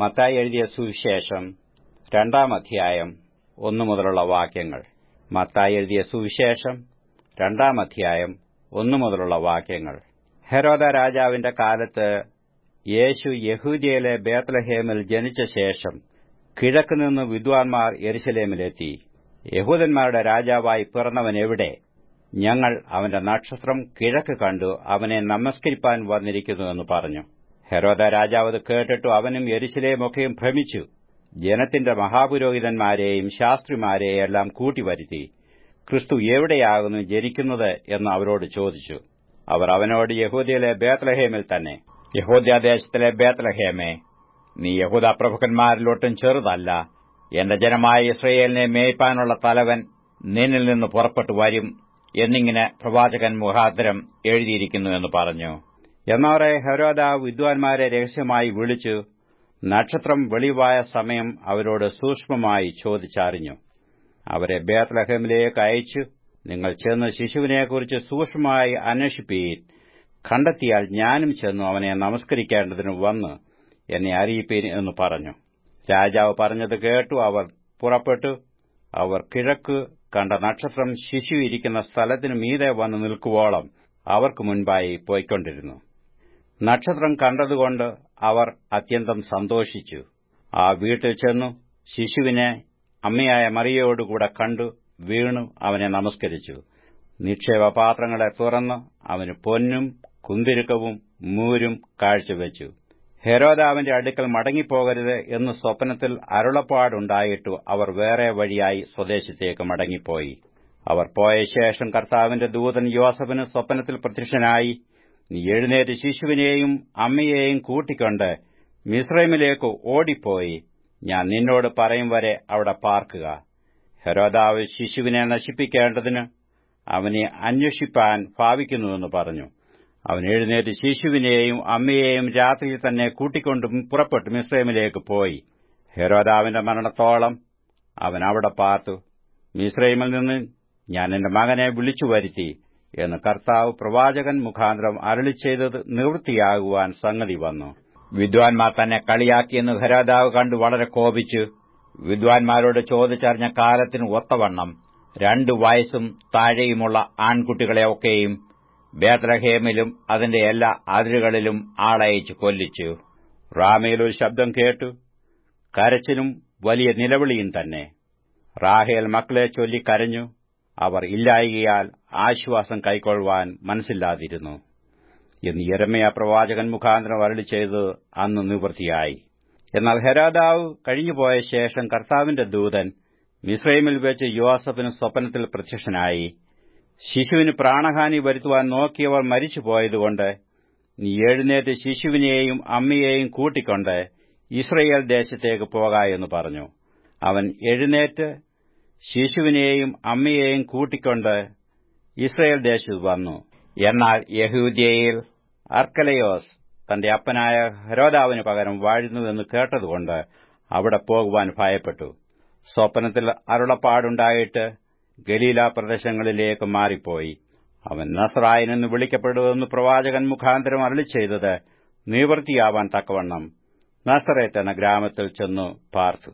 മത്തായി എഴുതിയ സുവിശേഷം രണ്ടാം അധ്യായം ഒന്നു മുതലുള്ള വാക്യങ്ങൾ. മത്തായി എഴുതിയ സുവിശേഷം രണ്ടാം അധ്യായം ഒന്നു മുതലുള്ള വാക്യങ്ങൾ. ഹെരോദ രാജാവിന്റെ കാലത്ത് യേശു യഹൂദിയയിലെ ബേത്ലഹേമിൽ ജനിച്ച ശേഷം കിഴക്ക് നിന്ന് വിദ്വാൻമാർ യെരുശലേമിലെത്തി. യഹൂദന്മാരുടെ രാജാവായി പിറന്നവൻ എവിടെ? ഞങ്ങൾ അവന്റെ നക്ഷത്രം കിഴക്ക് കണ്ടു അവനെ നമസ്കരിപ്പാൻ വന്നിരിക്കുന്നുവെന്ന് പറഞ്ഞു. ഹെരോദ രാജാവ് അത് കേട്ടിട്ടു അവനും എരിശിലേമൊക്കെയും ഭ്രമിച്ചു. ജനത്തിന്റെ മഹാപുരോഹിതന്മാരെയും ശാസ്ത്രിമാരെയും എല്ലാം കൂട്ടിവരുത്തി ക്രിസ്തു എവിടെയാകുന്നു ജനിക്കുന്നത് എന്ന് അവരോട് ചോദിച്ചു. അവർ അവനോട് യഹൂദിയിലെ ബേത്ലഹേമിൽ തന്നെ യഹൂദ്യദേശത്തിലെ ബേത്ലഹേമേ നീ യഹൂദ പ്രഭുക്കന്മാരിലൊട്ടും ചെറുതല്ല. എന്റെ ജനമായ ഇസ്രയേലിനെ മേയ്പ്പാനുള്ള തലവൻ നിന്നിൽ നിന്ന് പുറപ്പെട്ടു വരും എന്നിങ്ങനെ പ്രവാചകൻ മുഖാന്തരം എഴുതിയിരിക്കുന്നു എന്ന് പറഞ്ഞു. എന്നവരെ ഹരോദ വിദ്വാൻമാരെ രഹസ്യമായി വിളിച്ചു. നക്ഷത്രം വെളിവായ സമയം അവരോട് സൂക്ഷ്മമായി ചോദിച്ചറിഞ്ഞു. അവരെ ബേത്ലഹേമിലേക്ക് അയച്ചു. നിങ്ങൾ ചെന്ന് ശിശുവിനെക്കുറിച്ച് സൂക്ഷ്മമായി അന്വേഷിപ്പീൻ. കണ്ടെത്തിയാൽ ഞാനും ചെന്നു അവനെ നമസ്കരിക്കേണ്ടതിന് വന്ന് എന്നെ അറിയിപ്പീൻ എന്ന് പറഞ്ഞു. രാജാവ് പറഞ്ഞത് കേട്ടു അവർ പുറപ്പെട്ടു. അവർ കിഴക്ക് കണ്ട നക്ഷത്രം ശിശു ഇരിക്കുന്ന സ്ഥലത്തിനു മീതെ വന്ന് നിൽക്കുവോളം അവർക്ക് മുൻപായി പോയിക്കൊണ്ടിരുന്നു. നക്ഷത്രം കണ്ടതുകൊണ്ട് അവർ അത്യന്തം സന്തോഷിച്ചു. ആ വീട്ടിൽ ചെന്നു ശിശുവിനെ അമ്മയായ മറിയയോടുകൂടെ കണ്ടു വീണു അവനെ നമസ്കരിച്ചു. നിക്ഷേപപാത്രങ്ങളെ തുറന്ന് അവന് പൊന്നും കുന്തിരുക്കവും മൂരും കാഴ്ചവെച്ചു. ഹെരോദാവിന്റെ അടുക്കൽ മടങ്ങിപ്പോകരുത് എന്ന് സ്വപ്നത്തിൽ അരുളപ്പാടുണ്ടായിട്ടു അവർ വേറെ വഴിയായി സ്വദേശത്തേക്ക് മടങ്ങിപ്പോയി. അവർ പോയ ശേഷം കർത്താവിന്റെ ദൂതൻ യോസഫിന് സ്വപ്നത്തിൽ പ്രത്യക്ഷനായി നീ എഴുന്നേറ്റ് ശിശുവിനെയും അമ്മയെയും കൂട്ടിക്കൊണ്ട് മിശ്രൈമിലേക്ക് ഓടിപ്പോയി. ഞാൻ നിന്നോട് പറയും വരെ അവിടെ പാർക്കുക. ഹെരോദാവ് ശിശുവിനെ നശിപ്പിക്കേണ്ടതിന് അവനെ അന്വേഷിപ്പാൻ ഭാവിക്കുന്നുവെന്ന് പറഞ്ഞു. അവൻ എഴുന്നേറ്റ് ശിശുവിനെയും അമ്മയെയും രാത്രിയിൽ തന്നെ കൂട്ടിക്കൊണ്ടും പുറപ്പെട്ടു മിശ്രൈമിലേക്ക് പോയി. ഹെരോദാവിന്റെ മരണത്തോളം അവൻ അവിടെ പാർത്തു. മിശ്രൈമിൽ നിന്ന് ഞാൻ എന്റെ മകനെ വിളിച്ചു വരുത്തി. എന്ന് കർത്താവ് പ്രവാചകൻ മുഖാന്തരം അരളി ചെയ്തത് നിവൃത്തിയാകുവാൻ സംഗതി വന്നു. വിദ്വാൻമാർ തന്നെ കളിയാക്കിയെന്ന് ഹരാദാവ് കണ്ട് വളരെ കോപിച്ച്. വിദ്വാൻമാരോട് ചോദിച്ചറിഞ്ഞ കാലത്തിന് ഒത്തവണ്ണം രണ്ടു വയസ്സും താഴെയുമുള്ള ആൺകുട്ടികളെയൊക്കെയും ബേത്രഹേമിലും അതിന്റെ എല്ലാ അതിരുകളിലും ആളയച്ചു കൊല്ലിച്ചു. റാമയിൽ ഒരു ശബ്ദം കേട്ടു. കരച്ചിലും വലിയ നിലവിളിയും തന്നെ. റാഹേൽ മക്കളെ ചൊല്ലി കരഞ്ഞു. അവർ ഇല്ലായകയാൽ ആശ്വാസം കൈക്കൊള്ളുവാൻ മനസ്സില്ലാതിരുന്നു എന്ന് യരമയ പ്രവാചകൻ മുഖാന്തരം അരളി ചെയ്ത് അന്ന് നിവൃത്തിയായി. എന്നാൽ ഹെരാദാവ് കഴിഞ്ഞുപോയ ശേഷം കർത്താവിന്റെ ദൂതൻ മിസ്രൈമിൽ വെച്ച് യുവാസഫിന് സ്വപ്നത്തിൽ പ്രത്യക്ഷനായി. ശിശുവിന് പ്രാണഹാനി വരുത്തുവാൻ നോക്കിയവർ മരിച്ചുപോയതുകൊണ്ട് നീ എഴുന്നേറ്റ് ശിശുവിനെയും അമ്മയെയും കൂട്ടിക്കൊണ്ട് ഇസ്രയേൽ ദേശത്തേക്ക് പോകാ എന്ന് പറഞ്ഞു. അവൻ എഴുന്നേറ്റ് ശിശുവിനെയും അമ്മയെയും കൂട്ടിക്കൊണ്ട് ഇസ്രയേൽ ദേശത്ത് വന്നു. എന്നാൽ യഹൂദ്യയിൽ അർക്കലയോസ് തന്റെ അപ്പനായ ഹരോദാവിന് പകരം വാഴുന്നുവെന്ന് കേട്ടതുകൊണ്ട് അവിടെ പോകുവാൻ ഭയപ്പെട്ടു. സ്വപ്നത്തിൽ അരുളപ്പാടുണ്ടായിട്ട് ഗലീല പ്രദേശങ്ങളിലേക്ക് മാറിപ്പോയി. അവൻ നസ്രായനെന്ന് വിളിക്കപ്പെടുവെന്ന് പ്രവാചകൻ മുഖാന്തരം അരളി ചെയ്തത് നിവൃത്തിയാവാൻ തക്കവണ്ണം നസറേത്ത് എന്ന ഗ്രാമത്തിൽ ചെന്നു പാർത്തു.